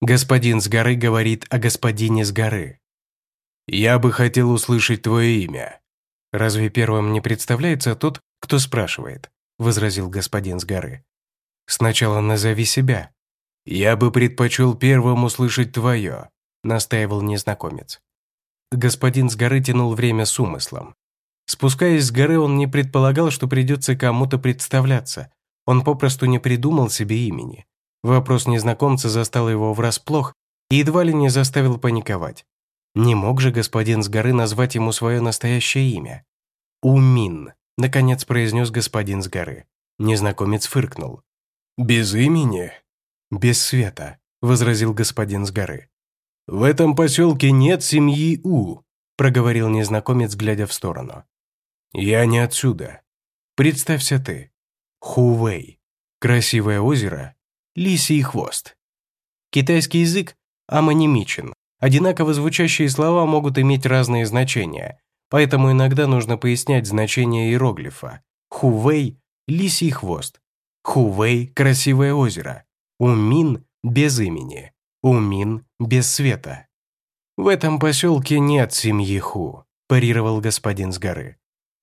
Господин с горы говорит о господине с горы. Я бы хотел услышать твое имя. Разве первым не представляется тот, кто спрашивает? Возразил господин с горы. Сначала назови себя. Я бы предпочел первым услышать твое, настаивал незнакомец. Господин с горы тянул время с умыслом. Спускаясь с горы, он не предполагал, что придется кому-то представляться. Он попросту не придумал себе имени. Вопрос незнакомца застал его врасплох и едва ли не заставил паниковать. Не мог же господин с горы назвать ему свое настоящее имя? «Умин», — наконец произнес господин с горы. Незнакомец фыркнул. «Без имени?» «Без света», — возразил господин с горы. «В этом поселке нет семьи У», — проговорил незнакомец, глядя в сторону. «Я не отсюда. Представься ты. Хувей. Красивое озеро. Лисий хвост». Китайский язык амонимичен, Одинаково звучащие слова могут иметь разные значения, поэтому иногда нужно пояснять значение иероглифа. Хувей – лисий хвост. Хувей – красивое озеро. Умин – без имени. Умин – без света. «В этом поселке нет семьи Ху», – парировал господин с горы.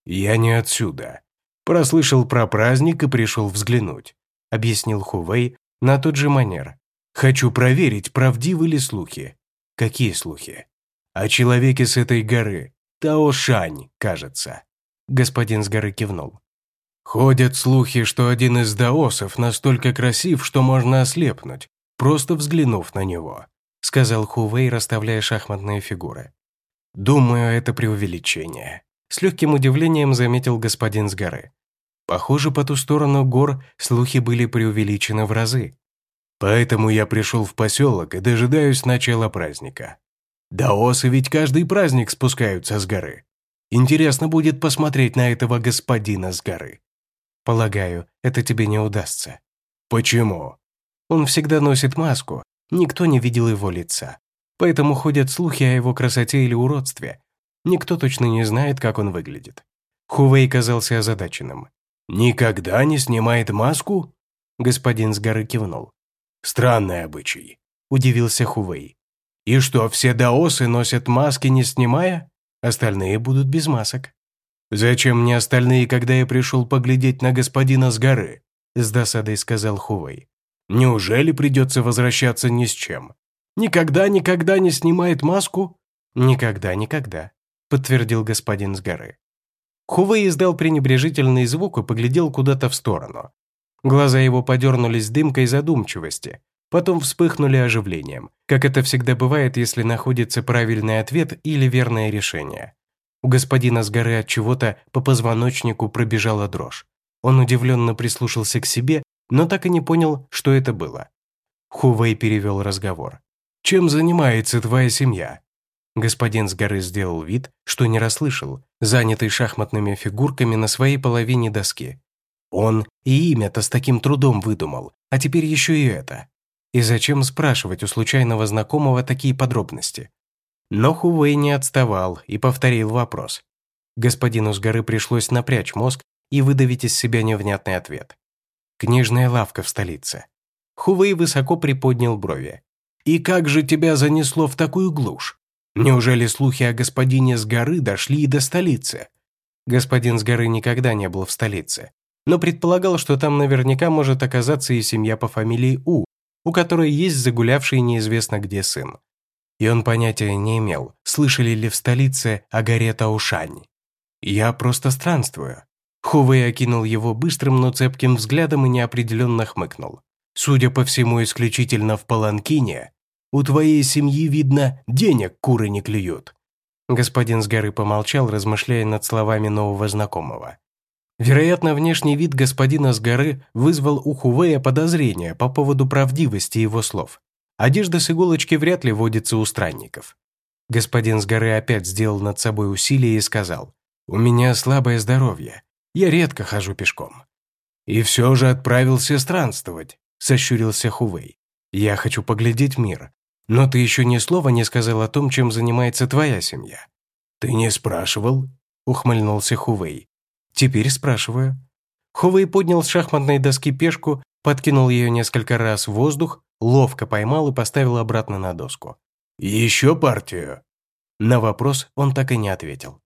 «Я не отсюда. Прослышал про праздник и пришел взглянуть», – объяснил Хувей на тот же манер. «Хочу проверить, правдивы ли слухи. Какие слухи? О человеке с этой горы. Тао Шань, кажется. Господин с горы кивнул. Ходят слухи, что один из даосов настолько красив, что можно ослепнуть, просто взглянув на него, сказал Хувей, расставляя шахматные фигуры. Думаю, это преувеличение. С легким удивлением заметил господин с горы. Похоже, по ту сторону гор слухи были преувеличены в разы. Поэтому я пришел в поселок и дожидаюсь начала праздника. Даосы ведь каждый праздник спускаются с горы. Интересно будет посмотреть на этого господина с горы. Полагаю, это тебе не удастся. Почему? Он всегда носит маску, никто не видел его лица. Поэтому ходят слухи о его красоте или уродстве. Никто точно не знает, как он выглядит. Хувей казался озадаченным. «Никогда не снимает маску?» Господин с горы кивнул. Странный обычай», – удивился Хувей. «И что, все даосы носят маски, не снимая? Остальные будут без масок». «Зачем мне остальные, когда я пришел поглядеть на господина с горы?» – с досадой сказал Хувей. «Неужели придется возвращаться ни с чем? Никогда, никогда не снимает маску?» «Никогда, никогда», – подтвердил господин с горы. Хувей издал пренебрежительный звук и поглядел куда-то в сторону. Глаза его подернулись дымкой задумчивости, потом вспыхнули оживлением, как это всегда бывает, если находится правильный ответ или верное решение. У господина с горы от чего-то по позвоночнику пробежала дрожь. Он удивленно прислушался к себе, но так и не понял, что это было. Хувей перевел разговор. «Чем занимается твоя семья?» Господин с горы сделал вид, что не расслышал, занятый шахматными фигурками на своей половине доски, он и имя-то с таким трудом выдумал, а теперь еще и это. И зачем спрашивать у случайного знакомого такие подробности? Но Хувей не отставал и повторил вопрос. Господину с горы пришлось напрячь мозг и выдавить из себя невнятный ответ. Книжная лавка в столице. Хувей высоко приподнял брови. «И как же тебя занесло в такую глушь? Неужели слухи о господине с горы дошли и до столицы?» Господин с горы никогда не был в столице, но предполагал, что там наверняка может оказаться и семья по фамилии У, у которой есть загулявший неизвестно где сын. И он понятия не имел, слышали ли в столице о горе Таушань. «Я просто странствую». Хувей окинул его быстрым, но цепким взглядом и неопределенно хмыкнул. «Судя по всему, исключительно в Паланкине, у твоей семьи, видно, денег куры не клюют». Господин с горы помолчал, размышляя над словами нового знакомого. Вероятно, внешний вид господина с горы вызвал у Хувея подозрения по поводу правдивости его слов. Одежда с иголочки вряд ли водится у странников. Господин с горы опять сделал над собой усилие и сказал, «У меня слабое здоровье, я редко хожу пешком». «И все же отправился странствовать», – сощурился Хувей. «Я хочу поглядеть мир, но ты еще ни слова не сказал о том, чем занимается твоя семья». «Ты не спрашивал?» – ухмыльнулся Хувей. Теперь спрашиваю. Хувей поднял с шахматной доски пешку подкинул ее несколько раз в воздух, ловко поймал и поставил обратно на доску. «Еще партию?» На вопрос он так и не ответил.